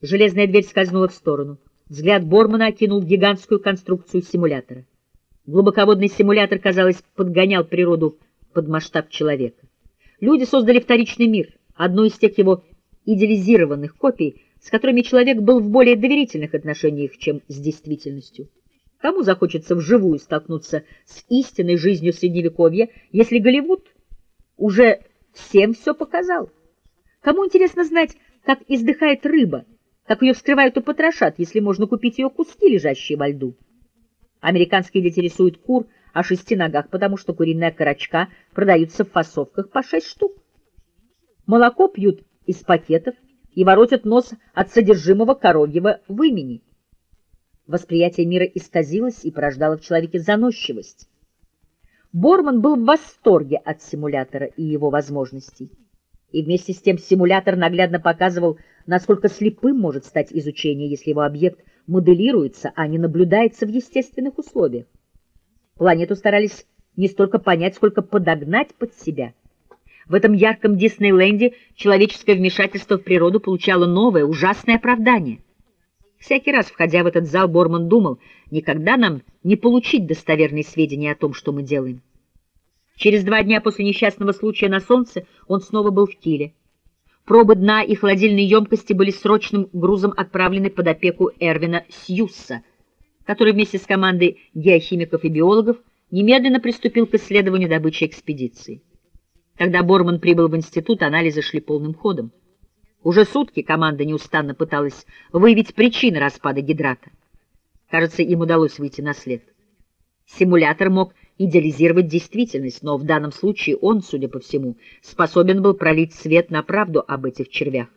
Железная дверь скользнула в сторону. Взгляд Бормана окинул гигантскую конструкцию симулятора. Глубоководный симулятор, казалось, подгонял природу под масштаб человека. Люди создали вторичный мир, одну из тех его идеализированных копий, с которыми человек был в более доверительных отношениях, чем с действительностью. Кому захочется вживую столкнуться с истинной жизнью Средневековья, если Голливуд уже всем все показал? Кому интересно знать, как издыхает рыба, как ее вскрывают и потрошат, если можно купить ее куски, лежащие во льду? Американские дети рисуют кур о шести ногах, потому что куриная корочка продаются в фасовках по шесть штук. Молоко пьют из пакетов и воротят нос от содержимого коровьего вымени. Восприятие мира исказилось и порождало в человеке заносчивость. Борман был в восторге от симулятора и его возможностей. И вместе с тем симулятор наглядно показывал, насколько слепым может стать изучение, если его объект моделируется, а не наблюдается в естественных условиях. Планету старались не столько понять, сколько подогнать под себя. В этом ярком Диснейленде человеческое вмешательство в природу получало новое, ужасное оправдание — Всякий раз, входя в этот зал, Борман думал, никогда нам не получить достоверные сведения о том, что мы делаем. Через два дня после несчастного случая на солнце он снова был в Киле. Пробы дна и холодильные емкости были срочным грузом отправлены под опеку Эрвина Сьюсса, который вместе с командой геохимиков и биологов немедленно приступил к исследованию добычи экспедиции. Когда Борман прибыл в институт, анализы шли полным ходом. Уже сутки команда неустанно пыталась выявить причины распада гидрата. Кажется, им удалось выйти на след. Симулятор мог идеализировать действительность, но в данном случае он, судя по всему, способен был пролить свет на правду об этих червях.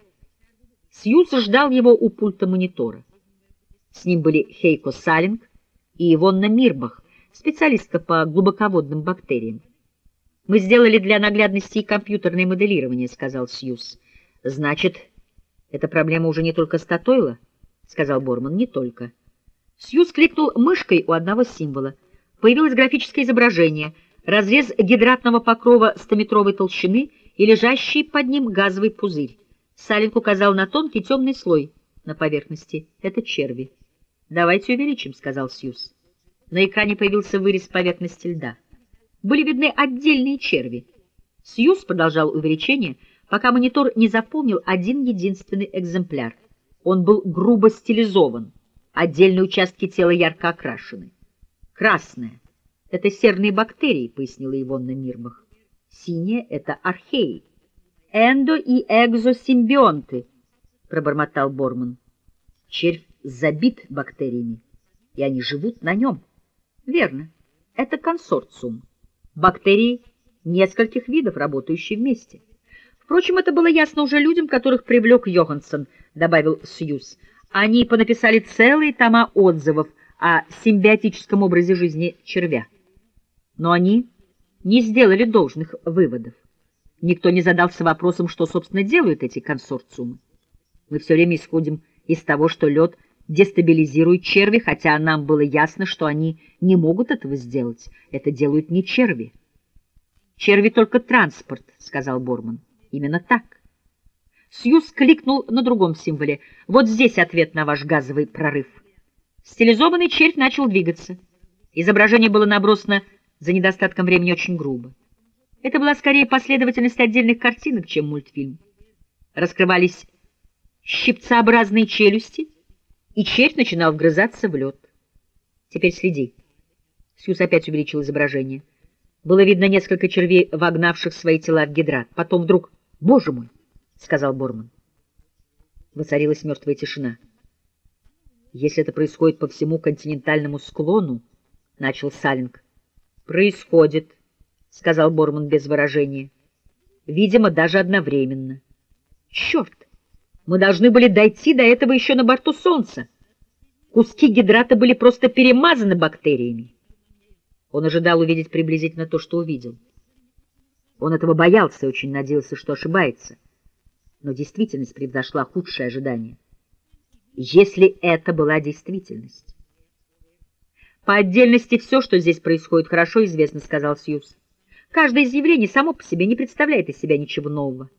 Сьюз ждал его у пульта монитора. С ним были Хейко Салинг и Ивонна Мирбах, специалистка по глубоководным бактериям. «Мы сделали для наглядности и компьютерное моделирование», — сказал Сьюз. — Значит, эта проблема уже не только статойла? — сказал Борман. — Не только. Сьюз кликнул мышкой у одного символа. Появилось графическое изображение, разрез гидратного покрова стометровой толщины и лежащий под ним газовый пузырь. Салинг указал на тонкий темный слой на поверхности. Это черви. — Давайте увеличим, — сказал Сьюз. На экране появился вырез поверхности льда. Были видны отдельные черви. Сьюз продолжал увеличение — пока монитор не запомнил один единственный экземпляр. Он был грубо стилизован, отдельные участки тела ярко окрашены. Красное — это серные бактерии, пояснила Ивонна Мирбах. Синее — это археи. Эндо- и экзосимбионты, пробормотал Борман. Червь забит бактериями, и они живут на нем. Верно, это консорциум. Бактерии нескольких видов, работающие вместе. Впрочем, это было ясно уже людям, которых привлек Йоханссон, — добавил Сьюз. Они понаписали целые тома отзывов о симбиотическом образе жизни червя. Но они не сделали должных выводов. Никто не задался вопросом, что, собственно, делают эти консорциумы. Мы все время исходим из того, что лед дестабилизирует черви, хотя нам было ясно, что они не могут этого сделать. Это делают не черви. «Черви только транспорт», — сказал Борман. Именно так. Сьюз кликнул на другом символе. Вот здесь ответ на ваш газовый прорыв. Стилизованный червь начал двигаться. Изображение было набросано за недостатком времени очень грубо. Это была скорее последовательность отдельных картинок, чем мультфильм. Раскрывались щипцеобразные челюсти, и червь начинал вгрызаться в лед. Теперь следи. Сьюз опять увеличил изображение. Было видно несколько червей, вогнавших свои тела в гидрат. Потом вдруг Боже мой, — сказал Борман. Воцарилась мертвая тишина. Если это происходит по всему континентальному склону, — начал Салинг. Происходит, — сказал Борман без выражения. Видимо, даже одновременно. Черт! Мы должны были дойти до этого еще на борту Солнца. Куски гидрата были просто перемазаны бактериями. Он ожидал увидеть приблизительно то, что увидел. Он этого боялся и очень надеялся, что ошибается. Но действительность превзошла худшее ожидание. Если это была действительность. По отдельности все, что здесь происходит, хорошо известно, сказал Сьюз. Каждое из само по себе не представляет из себя ничего нового.